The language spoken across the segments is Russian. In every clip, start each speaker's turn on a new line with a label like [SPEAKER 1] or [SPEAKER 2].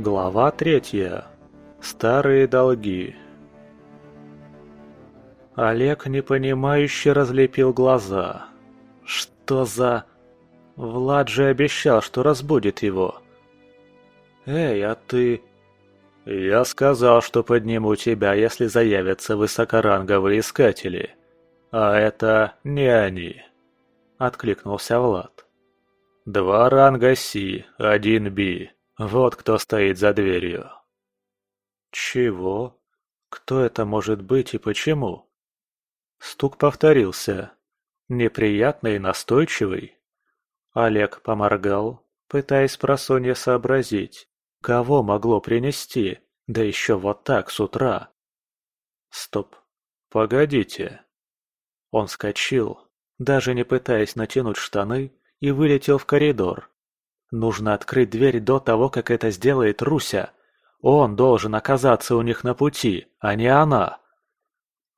[SPEAKER 1] Глава третья. Старые долги. Олег непонимающе разлепил глаза. Что за... Влад же обещал, что разбудит его. «Эй, а ты...» «Я сказал, что подниму тебя, если заявятся высокоранговые искатели. А это не они», — откликнулся Влад. «Два ранга Си, один Би. Вот кто стоит за дверью». «Чего? Кто это может быть и почему?» Стук повторился. Неприятный и настойчивый. Олег поморгал, пытаясь просонья сообразить, кого могло принести, да еще вот так с утра. Стоп. Погодите. Он вскочил, даже не пытаясь натянуть штаны, и вылетел в коридор. Нужно открыть дверь до того, как это сделает Руся. Он должен оказаться у них на пути, а не она.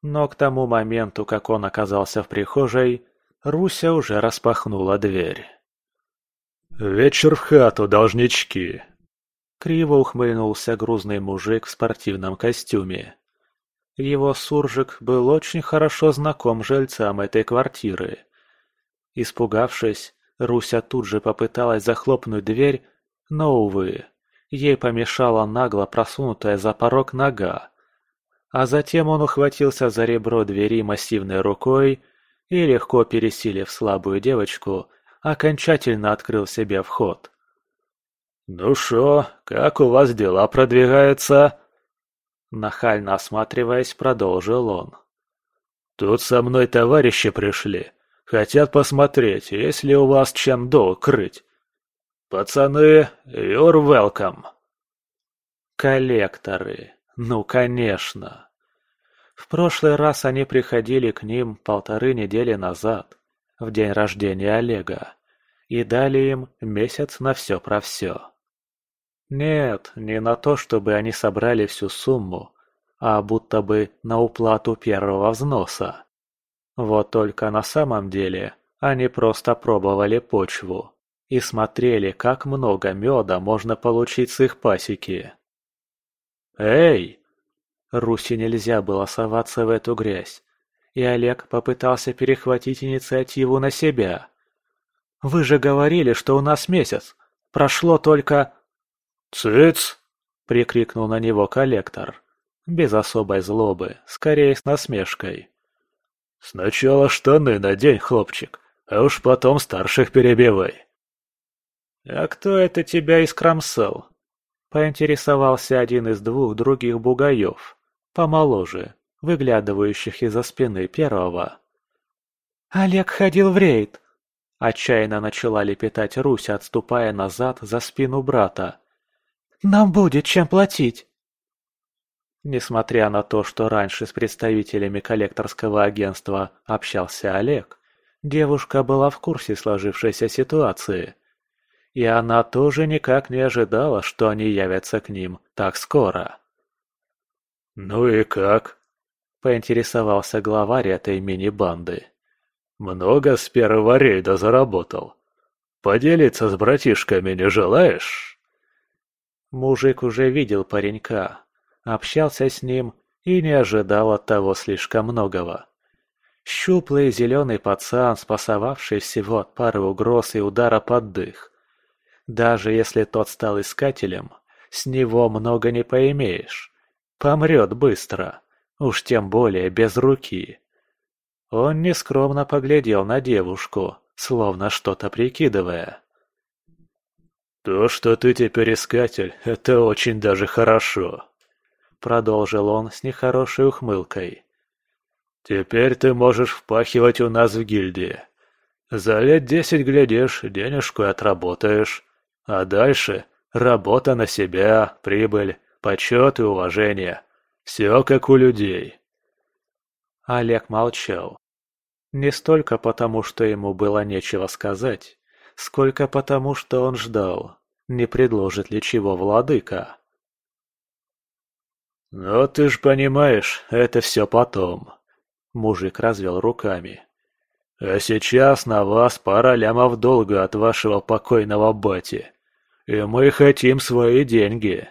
[SPEAKER 1] Но к тому моменту, как он оказался в прихожей, Руся уже распахнула дверь.
[SPEAKER 2] «Вечер в хату, должнички!»
[SPEAKER 1] Криво ухмыльнулся грузный мужик в спортивном костюме. Его суржик был очень хорошо знаком жильцам этой квартиры. Испугавшись, Руся тут же попыталась захлопнуть дверь, но, увы, ей помешала нагло просунутая за порог нога. А затем он ухватился за ребро двери массивной рукой и, легко пересилив слабую девочку, окончательно открыл себе вход.
[SPEAKER 2] «Ну шо, как у вас дела продвигаются?»
[SPEAKER 1] Нахально осматриваясь, продолжил он.
[SPEAKER 2] «Тут со мной товарищи пришли. Хотят посмотреть, есть ли у вас чем долг крыть. Пацаны, you're welcome!»
[SPEAKER 1] Коллекторы. Ну, конечно. В прошлый раз они приходили к ним полторы недели назад, в день рождения Олега, и дали им месяц на все про все. Нет, не на то, чтобы они собрали всю сумму, а будто бы на уплату первого взноса. Вот только на самом деле они просто пробовали почву и смотрели, как много меда можно получить с их пасеки. «Эй!» Руси нельзя было соваться в эту грязь, и Олег попытался перехватить инициативу на себя. «Вы же говорили, что у нас месяц. Прошло только...»
[SPEAKER 2] «Цыц!» — прикрикнул на него коллектор. Без особой злобы, скорее с насмешкой. «Сначала штаны надень, хлопчик, а уж потом старших перебивай».
[SPEAKER 1] «А кто это тебя искромсал?» Поинтересовался один из двух других бугаев, помоложе, выглядывающих из-за спины первого. «Олег ходил в рейд!» Отчаянно начала лепетать Русь, отступая назад за спину брата. «Нам будет чем платить!» Несмотря на то, что раньше с представителями коллекторского агентства общался Олег, девушка была в курсе сложившейся ситуации. И она тоже никак не ожидала, что они явятся к ним так скоро.
[SPEAKER 2] «Ну и как?»
[SPEAKER 1] – поинтересовался главарь этой мини-банды.
[SPEAKER 2] «Много с первого рейда заработал. Поделиться с братишками не желаешь?»
[SPEAKER 1] Мужик уже видел паренька, общался с ним и не ожидал от того слишком многого. Щуплый зеленый пацан, спасовавший всего от пары угроз и удара под дых. Даже если тот стал искателем, с него много не поимеешь. Помрет быстро, уж тем более без руки. Он нескромно поглядел на девушку, словно что-то прикидывая.
[SPEAKER 2] «То, что ты теперь искатель, это очень даже хорошо», — продолжил он с нехорошей ухмылкой. «Теперь ты можешь впахивать у нас в гильдии. За лет десять, глядишь, денежку отработаешь. А дальше работа на себя, прибыль, почет и уважение. Все как у людей.
[SPEAKER 1] Олег молчал. Не столько потому, что ему было нечего сказать, сколько потому, что он ждал, не предложит ли чего владыка.
[SPEAKER 2] «Ну ты ж понимаешь, это все потом», — мужик развел руками. А сейчас на вас пара лямов долга от вашего покойного бати. и мы хотим свои деньги».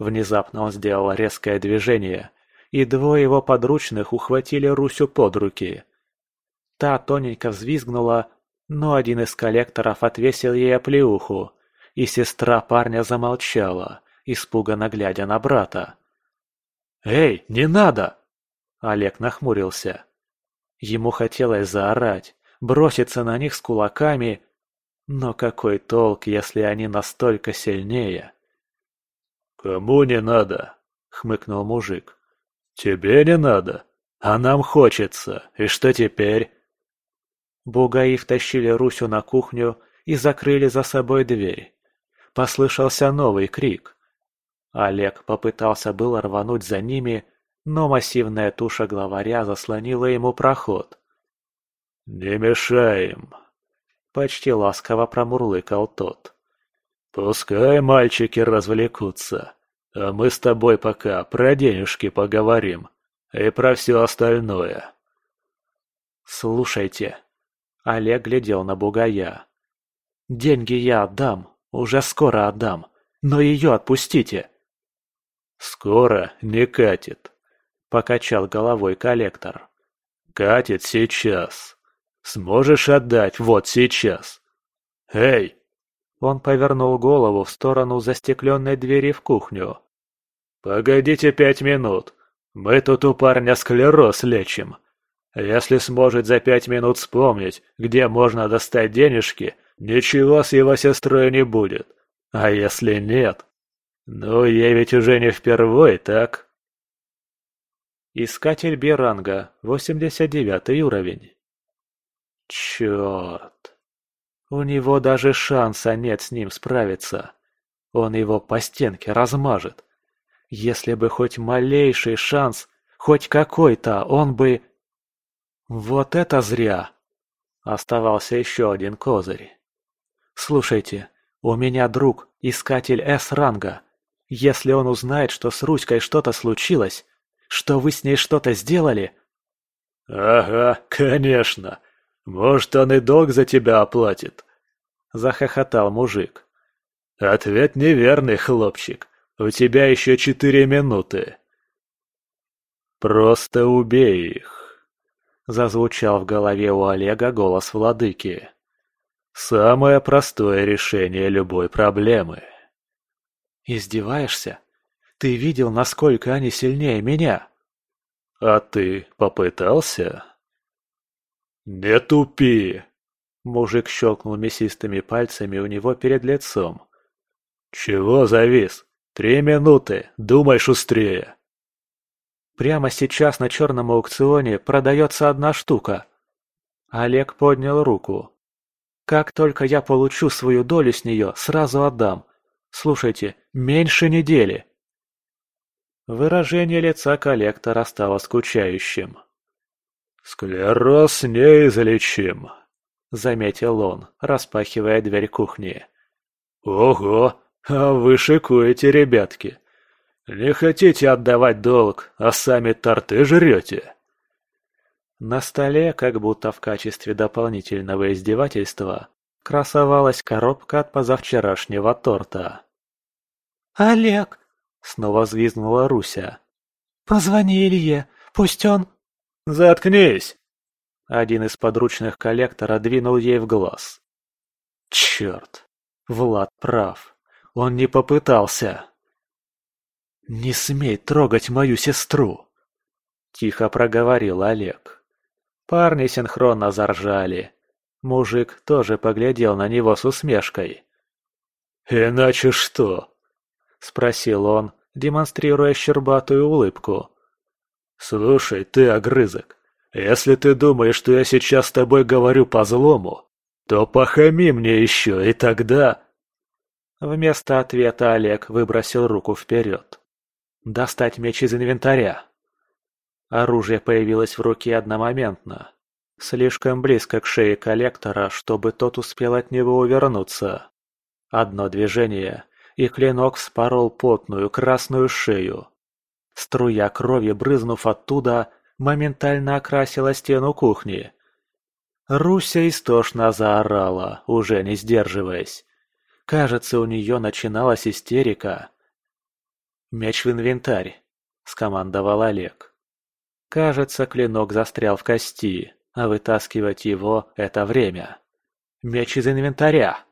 [SPEAKER 2] Внезапно он сделал резкое движение, и двое его подручных ухватили Русю под руки. Та тоненько взвизгнула, но один из коллекторов отвесил ей оплеуху, и сестра парня замолчала, испуганно глядя на брата. «Эй, не надо!» Олег нахмурился. Ему хотелось заорать, броситься на них с кулаками, но какой толк, если они настолько сильнее? «Кому не надо?» — хмыкнул мужик. «Тебе не надо, а нам хочется, и что теперь?» Бугаи втащили Русю на кухню и закрыли за собой дверь. Послышался новый крик. Олег попытался было рвануть за ними, но массивная туша главаря заслонила ему проход. «Не мешаем!» — почти ласково промурлыкал тот. «Пускай мальчики развлекутся, а мы с тобой пока про денежки поговорим и про все остальное».
[SPEAKER 1] «Слушайте», — Олег глядел на бугая. «Деньги я отдам, уже скоро отдам, но ее отпустите».
[SPEAKER 2] «Скоро не катит», — покачал головой коллектор. «Катит сейчас. Сможешь отдать вот сейчас. Эй!»
[SPEAKER 1] Он повернул голову в сторону застекленной двери в кухню.
[SPEAKER 2] «Погодите пять минут. Мы тут у парня склероз лечим. Если сможет за пять минут вспомнить, где можно достать денежки, ничего с его сестрой не будет. А если нет? Ну, ей ведь уже не впервой, так?»
[SPEAKER 1] Искатель Беранга, 89 уровень. Черт. У него даже шанса нет с ним справиться. Он его по стенке размажет. Если бы хоть малейший шанс, хоть какой-то, он бы... Вот это зря! Оставался еще один козырь. Слушайте, у меня друг, искатель С-ранга. Если он узнает, что с Руськой что-то случилось, что вы с ней что-то сделали...
[SPEAKER 2] Ага, конечно. Может, он и долг за тебя оплатит. Захохотал мужик. Ответ неверный, хлопчик. У тебя еще четыре минуты. Просто убей их. Зазвучал в голове у Олега голос владыки. Самое простое решение любой проблемы.
[SPEAKER 1] Издеваешься? Ты видел, насколько они сильнее меня?
[SPEAKER 2] А ты попытался? Не тупи! Мужик щелкнул мясистыми пальцами у него перед лицом. «Чего завис? Три минуты, думай шустрее!»
[SPEAKER 1] «Прямо сейчас на черном аукционе продается одна штука». Олег поднял руку. «Как только я получу свою долю с нее, сразу отдам. Слушайте, меньше недели». Выражение лица коллектора стало скучающим.
[SPEAKER 2] «Склероз неизлечим», — заметил он, распахивая дверь кухни. «Ого, а вы шикуете, ребятки! Не хотите отдавать долг, а сами торты жрете!»
[SPEAKER 1] На столе, как будто в качестве дополнительного издевательства, красовалась коробка от позавчерашнего торта.
[SPEAKER 3] «Олег!»
[SPEAKER 1] — снова взвизгнула Руся.
[SPEAKER 3] «Позвони Илье, пусть он...»
[SPEAKER 2] «Заткнись!»
[SPEAKER 1] Один из подручных коллектора двинул ей в глаз. Черт, Влад прав. Он не попытался. «Не смей трогать мою сестру!» Тихо проговорил Олег. Парни синхронно заржали. Мужик тоже поглядел на него с усмешкой.
[SPEAKER 2] «Иначе что?» — спросил он, демонстрируя щербатую улыбку. «Слушай, ты огрызок, если ты думаешь, что я сейчас с тобой говорю по-злому, то похами мне еще, и тогда...»
[SPEAKER 1] Вместо ответа Олег выбросил руку вперед. «Достать меч из инвентаря». Оружие появилось в руке одномоментно. Слишком близко к шее коллектора, чтобы тот успел от него увернуться. Одно движение, и клинок вспорол потную красную шею. Струя крови, брызнув оттуда, моментально окрасила стену кухни. Руся истошно заорала, уже не сдерживаясь. Кажется, у нее начиналась истерика. «Меч в инвентарь», — скомандовал Олег. Кажется, клинок застрял в кости, а вытаскивать его — это время. Меч из инвентаря.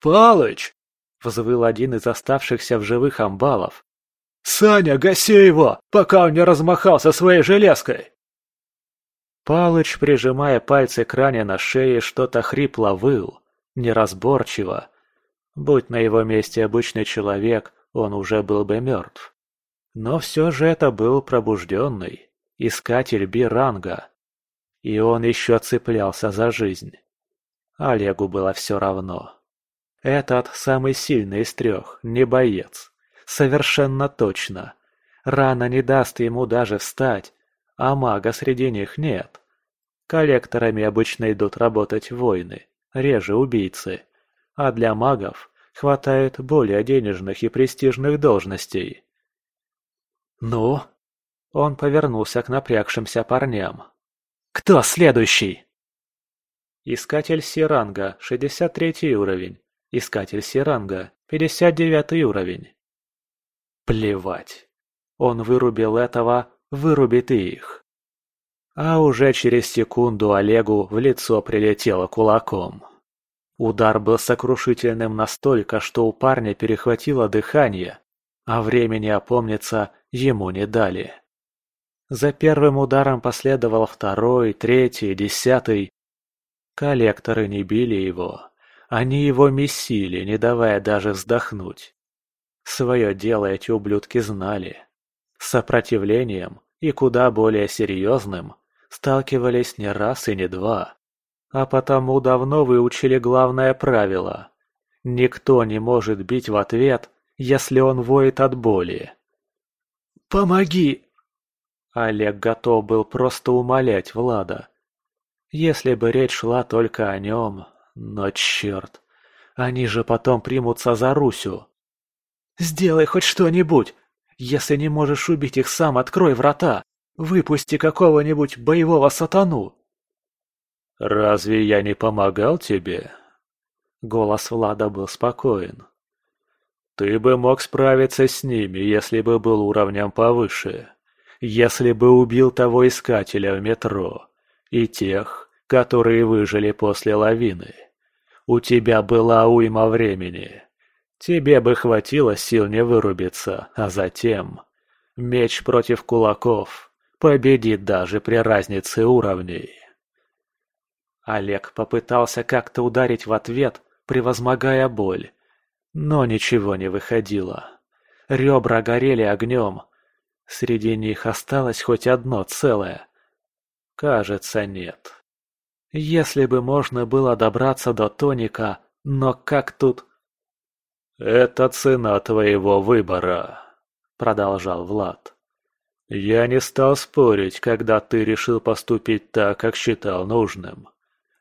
[SPEAKER 2] «Палыч!»
[SPEAKER 1] — взвыл один из оставшихся в живых амбалов.
[SPEAKER 2] «Саня, гаси его, пока он не размахался своей железкой!»
[SPEAKER 1] Палыч, прижимая пальцы к ране на шее, что-то хрипло выл, неразборчиво. Будь на его месте обычный человек, он уже был бы мертв. Но все же это был пробужденный, искатель биранга. И он еще цеплялся за жизнь. Олегу было все равно. Этот самый сильный из трех, не боец. Совершенно точно. Рана не даст ему даже встать, а мага среди них нет. Коллекторами обычно идут работать воины, реже убийцы. А для магов хватает более денежных и престижных должностей. «Ну?» Он повернулся к напрягшимся парням. «Кто следующий?» Искатель Сиранга, 63 уровень. Искатель Сиранга, 59 уровень. Плевать. Он вырубил этого, вырубит и их. А уже через секунду Олегу в лицо прилетело кулаком. Удар был сокрушительным настолько, что у парня перехватило дыхание, а времени опомниться ему не дали. За первым ударом последовал второй, третий, десятый. Коллекторы не били его. Они его месили, не давая даже вздохнуть. Свое дело эти ублюдки знали. Сопротивлением, и куда более серьезным, сталкивались не раз и не два. А потому давно выучили главное правило. Никто не может бить в ответ, если он воет от боли. «Помоги!» Олег готов был просто умолять Влада. Если бы речь шла только о нем, но черт, они же потом примутся за Русю. «Сделай хоть что-нибудь! Если не можешь убить их сам, открой врата! Выпусти какого-нибудь боевого сатану!»
[SPEAKER 2] «Разве я не помогал тебе?» Голос Влада был спокоен. «Ты бы мог справиться с ними, если бы был уровнем повыше. Если бы убил того искателя в метро. И тех, которые выжили после лавины. У тебя была уйма времени. Тебе бы хватило сил не вырубиться, а затем... Меч против кулаков победит даже при разнице уровней».
[SPEAKER 1] Олег попытался как-то ударить в ответ, превозмогая боль. Но ничего не выходило. Ребра горели огнем. Среди них осталось хоть одно целое. Кажется, нет. Если бы можно было добраться до тоника, но как тут...
[SPEAKER 2] «Это цена твоего выбора», — продолжал Влад. «Я не стал спорить, когда ты решил поступить так, как считал нужным.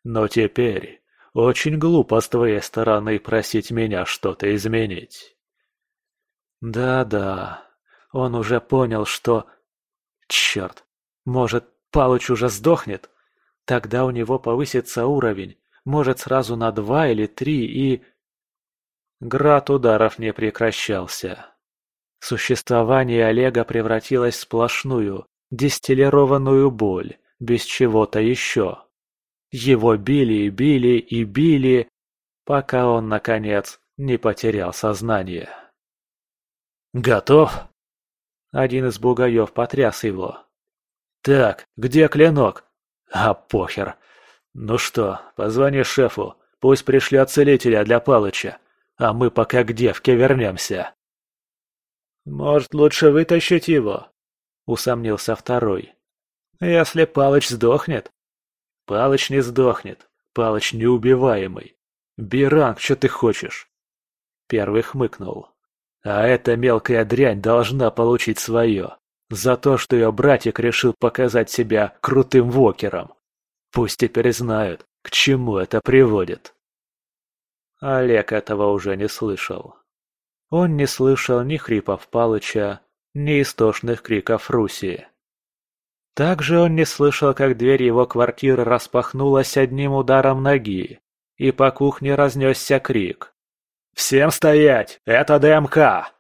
[SPEAKER 2] Но теперь очень глупо с твоей стороны просить меня что-то изменить.
[SPEAKER 1] Да-да, он уже понял, что... Черт, может, Палыч уже сдохнет? Тогда у него повысится уровень, может сразу на два или три и... Град ударов не прекращался. Существование Олега превратилось в сплошную, дистиллированную боль, без чего-то еще. Его били и били и били, пока он, наконец, не потерял сознание.
[SPEAKER 2] «Готов?»
[SPEAKER 1] Один из бугаев потряс его.
[SPEAKER 2] «Так, где клинок?» «А похер. Ну что, позвони шефу, пусть пришлет целителя для Палыча, а мы пока к девке вернемся».
[SPEAKER 1] «Может, лучше вытащить его?» — усомнился второй. «Если Палыч сдохнет, Палыч не сдохнет. Палыч неубиваемый. Биранг, что ты хочешь? Первый хмыкнул. А эта мелкая дрянь должна получить свое. За то, что ее братик решил показать себя крутым вокером. Пусть теперь знают, к чему это приводит. Олег этого уже не слышал. Он не слышал ни хрипов Палыча, ни истошных криков Руси. Также он не слышал, как дверь его квартиры распахнулась одним ударом ноги, и по кухне разнесся крик. Всем стоять! Это ДМК!»